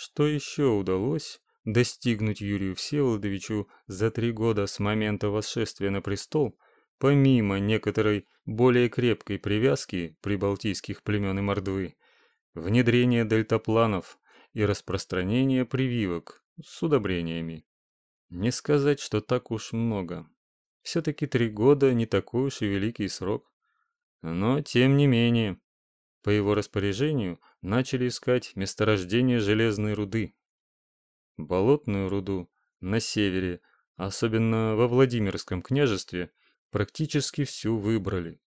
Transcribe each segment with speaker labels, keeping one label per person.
Speaker 1: Что еще удалось достигнуть Юрию Всеволодовичу за три года с момента восшествия на престол, помимо некоторой более крепкой привязки прибалтийских племен и мордвы, внедрение дельтапланов и распространение прививок с удобрениями. Не сказать, что так уж много. Все-таки три года не такой уж и великий срок. Но, тем не менее, по его распоряжению начали искать месторождение железной руды. Болотную руду на севере, особенно во Владимирском княжестве, практически всю выбрали.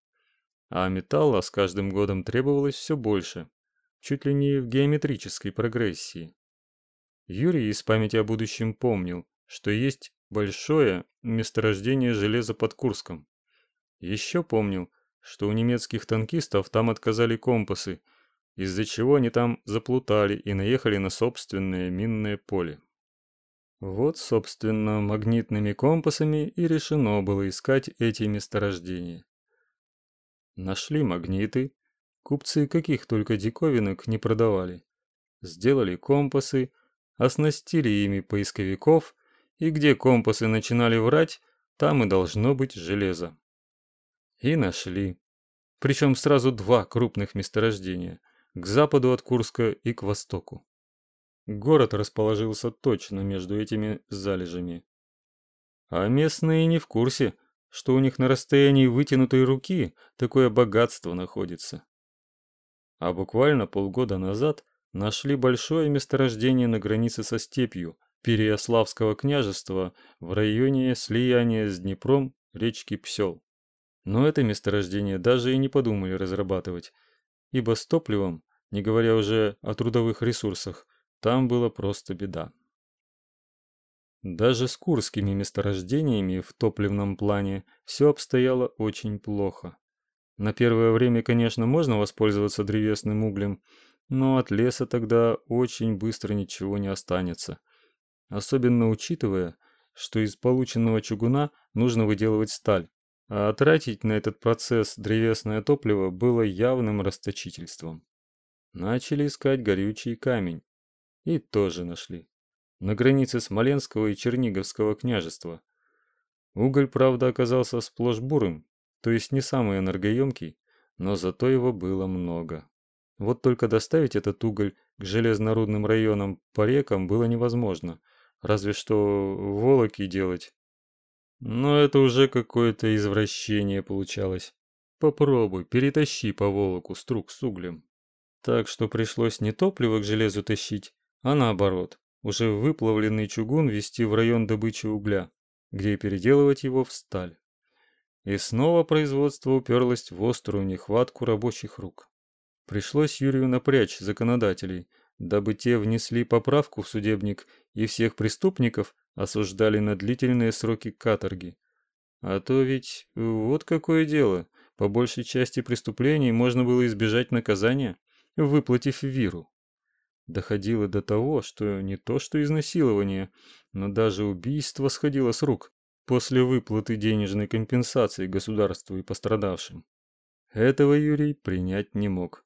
Speaker 1: А металла с каждым годом требовалось все больше, чуть ли не в геометрической прогрессии. Юрий из памяти о будущем помнил, что есть большое месторождение железа под Курском. Еще помнил, что у немецких танкистов там отказали компасы, из-за чего они там заплутали и наехали на собственное минное поле. Вот, собственно, магнитными компасами и решено было искать эти месторождения. Нашли магниты, купцы каких только диковинок не продавали. Сделали компасы, оснастили ими поисковиков, и где компасы начинали врать, там и должно быть железо. И нашли. Причем сразу два крупных месторождения – к западу от Курска и к востоку. Город расположился точно между этими залежами. А местные не в курсе, что у них на расстоянии вытянутой руки такое богатство находится. А буквально полгода назад нашли большое месторождение на границе со степью Переяславского княжества в районе слияния с Днепром речки Псел. Но это месторождение даже и не подумали разрабатывать, ибо с топливом, не говоря уже о трудовых ресурсах, там была просто беда. Даже с курскими месторождениями в топливном плане все обстояло очень плохо. На первое время, конечно, можно воспользоваться древесным углем, но от леса тогда очень быстро ничего не останется. Особенно учитывая, что из полученного чугуна нужно выделывать сталь, а тратить на этот процесс древесное топливо было явным расточительством. Начали искать горючий камень. И тоже нашли. На границе Смоленского и Черниговского княжества. Уголь, правда, оказался сплошь бурым, то есть не самый энергоемкий, но зато его было много. Вот только доставить этот уголь к железнорудным районам по рекам было невозможно, разве что волоки делать но это уже какое-то извращение получалось. Попробуй, перетащи по волоку струк с углем. Так что пришлось не топливо к железу тащить, а наоборот, уже выплавленный чугун везти в район добычи угля, где переделывать его в сталь. И снова производство уперлось в острую нехватку рабочих рук. Пришлось Юрию напрячь законодателей, дабы те внесли поправку в судебник и всех преступников осуждали на длительные сроки каторги. А то ведь вот какое дело, по большей части преступлений можно было избежать наказания, выплатив виру. Доходило до того, что не то что изнасилование, но даже убийство сходило с рук после выплаты денежной компенсации государству и пострадавшим. Этого Юрий принять не мог.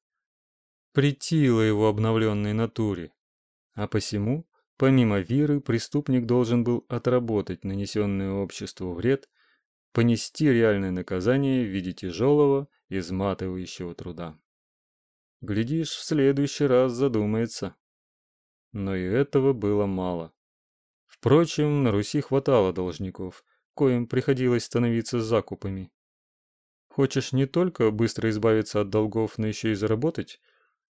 Speaker 1: Притило его обновленной натуре, а посему Помимо виры, преступник должен был отработать нанесенный обществу вред, понести реальное наказание в виде тяжелого, изматывающего труда. Глядишь, в следующий раз задумается. Но и этого было мало. Впрочем, на Руси хватало должников, коим приходилось становиться закупами. Хочешь не только быстро избавиться от долгов, но еще и заработать?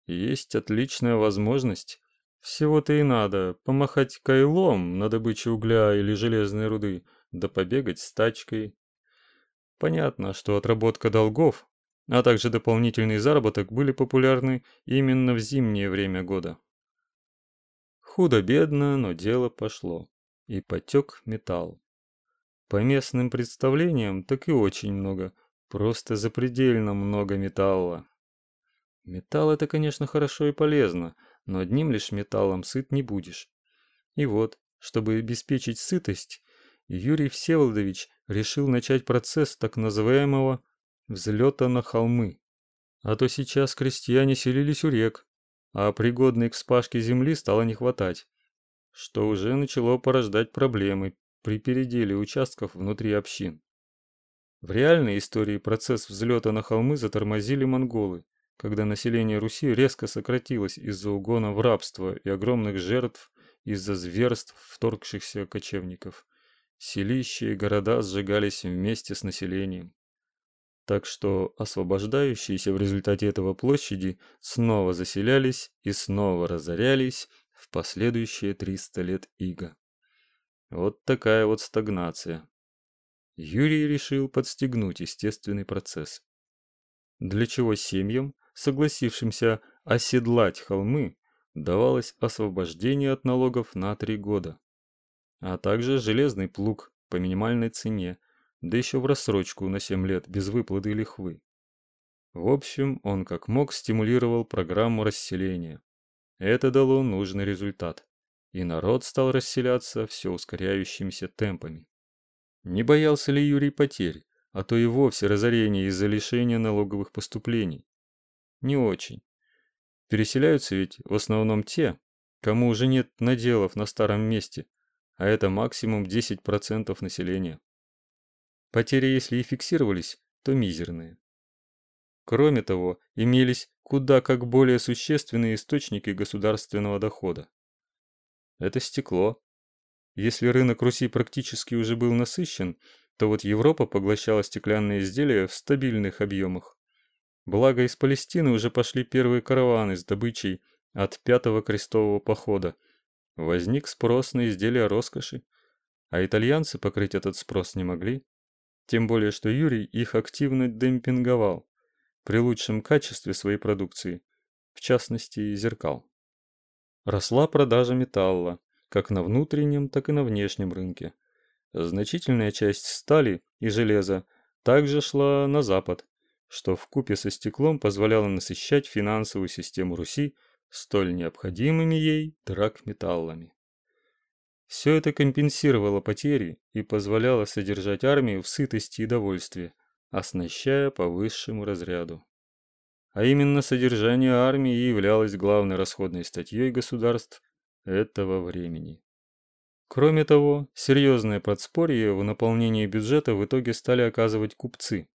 Speaker 1: Есть отличная возможность всего-то и надо помахать кайлом на добыче угля или железной руды, да побегать с тачкой. Понятно, что отработка долгов, а также дополнительный заработок были популярны именно в зимнее время года. Худо-бедно, но дело пошло, и потек металл. По местным представлениям, так и очень много, просто запредельно много металла. Металл это, конечно, хорошо и полезно, но одним лишь металлом сыт не будешь. И вот, чтобы обеспечить сытость, Юрий Всеволодович решил начать процесс так называемого взлета на холмы. А то сейчас крестьяне селились у рек, а пригодной к вспашке земли стало не хватать, что уже начало порождать проблемы при переделе участков внутри общин. В реальной истории процесс взлета на холмы затормозили монголы, когда население Руси резко сократилось из-за угона в рабство и огромных жертв из-за зверств вторгшихся кочевников. Селища и города сжигались вместе с населением. Так что освобождающиеся в результате этого площади снова заселялись и снова разорялись в последующие 300 лет ига. Вот такая вот стагнация. Юрий решил подстегнуть естественный процесс. Для чего семьям, согласившимся оседлать холмы, давалось освобождение от налогов на три года, а также железный плуг по минимальной цене, да еще в рассрочку на 7 лет без выплаты лихвы. В общем, он как мог стимулировал программу расселения. Это дало нужный результат, и народ стал расселяться все ускоряющимися темпами. Не боялся ли Юрий потерь, а то и вовсе разорения из-за лишения налоговых поступлений? Не очень. Переселяются ведь в основном те, кому уже нет наделов на старом месте, а это максимум 10% населения. Потери, если и фиксировались, то мизерные. Кроме того, имелись куда как более существенные источники государственного дохода. Это стекло. Если рынок Руси практически уже был насыщен, то вот Европа поглощала стеклянные изделия в стабильных объемах. Благо из Палестины уже пошли первые караваны с добычей от пятого крестового похода. Возник спрос на изделия роскоши, а итальянцы покрыть этот спрос не могли. Тем более, что Юрий их активно демпинговал при лучшем качестве своей продукции, в частности зеркал. Росла продажа металла, как на внутреннем, так и на внешнем рынке. Значительная часть стали и железа также шла на запад, что в купе со стеклом позволяло насыщать финансовую систему Руси столь необходимыми ей драгметаллами. Все это компенсировало потери и позволяло содержать армию в сытости и довольстве, оснащая по высшему разряду. А именно содержание армии являлось главной расходной статьей государств этого времени. Кроме того, серьезное подспорье в наполнении бюджета в итоге стали оказывать купцы,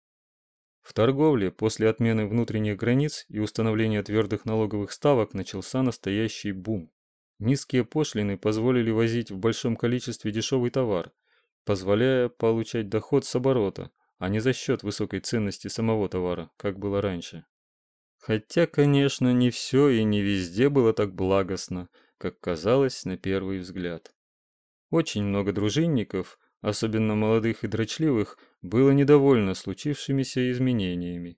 Speaker 1: в торговле после отмены внутренних границ и установления твердых налоговых ставок начался настоящий бум. Низкие пошлины позволили возить в большом количестве дешевый товар, позволяя получать доход с оборота, а не за счет высокой ценности самого товара, как было раньше. Хотя, конечно, не все и не везде было так благостно, как казалось на первый взгляд. Очень много дружинников, особенно молодых и дрочливых, было недовольно случившимися изменениями.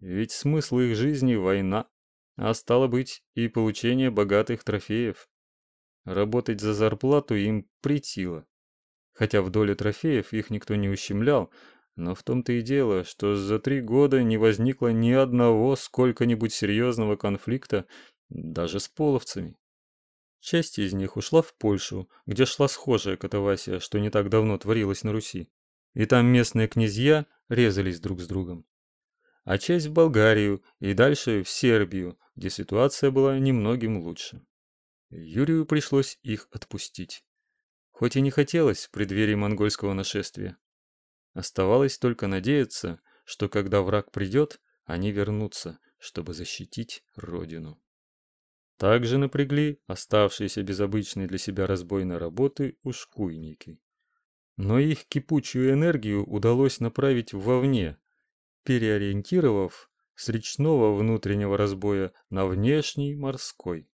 Speaker 1: Ведь смысл их жизни – война, а стало быть и получение богатых трофеев. Работать за зарплату им притило. Хотя в доле трофеев их никто не ущемлял, но в том-то и дело, что за три года не возникло ни одного сколько-нибудь серьезного конфликта даже с половцами. Часть из них ушла в Польшу, где шла схожая катавасия, что не так давно творилась на Руси и там местные князья резались друг с другом. А часть в Болгарию и дальше в Сербию, где ситуация была немногим лучше. Юрию пришлось их отпустить. Хоть и не хотелось в преддверии монгольского нашествия. Оставалось только надеяться, что когда враг придет, они вернутся, чтобы защитить родину. Также напрягли оставшиеся без обычной для себя разбойной работы ушкуйники но их кипучую энергию удалось направить вовне, переориентировав с речного внутреннего разбоя на внешний морской.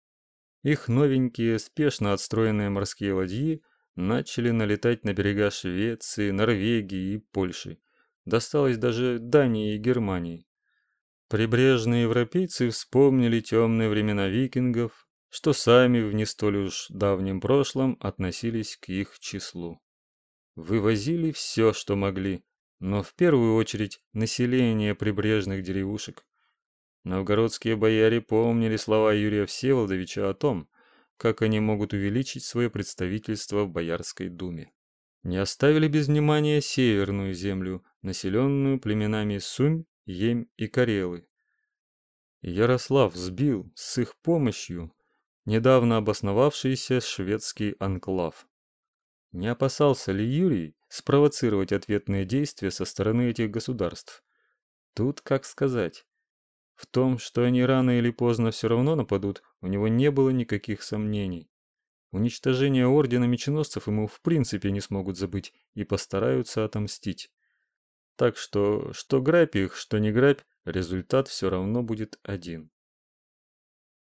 Speaker 1: Их новенькие, спешно отстроенные морские ладьи начали налетать на берега Швеции, Норвегии и Польши. Досталось даже Дании и Германии. Прибрежные европейцы вспомнили темные времена викингов, что сами в не столь уж давнем прошлом относились к их числу. Вывозили все, что могли, но в первую очередь население прибрежных деревушек. Новгородские бояре помнили слова Юрия Всеволодовича о том, как они могут увеличить свое представительство в Боярской думе. Не оставили без внимания северную землю, населенную племенами Сумь, Ем и Карелы. Ярослав сбил с их помощью недавно обосновавшийся шведский анклав. Не опасался ли Юрий спровоцировать ответные действия со стороны этих государств? Тут как сказать. В том, что они рано или поздно все равно нападут, у него не было никаких сомнений. Уничтожение ордена меченосцев ему в принципе не смогут забыть и постараются отомстить. Так что, что грабь их, что не грабь, результат все равно будет один.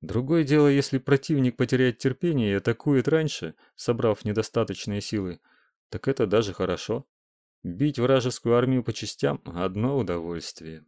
Speaker 1: Другое дело, если противник потеряет терпение и атакует раньше, собрав недостаточные силы, так это даже хорошо. Бить вражескую армию по частям – одно удовольствие.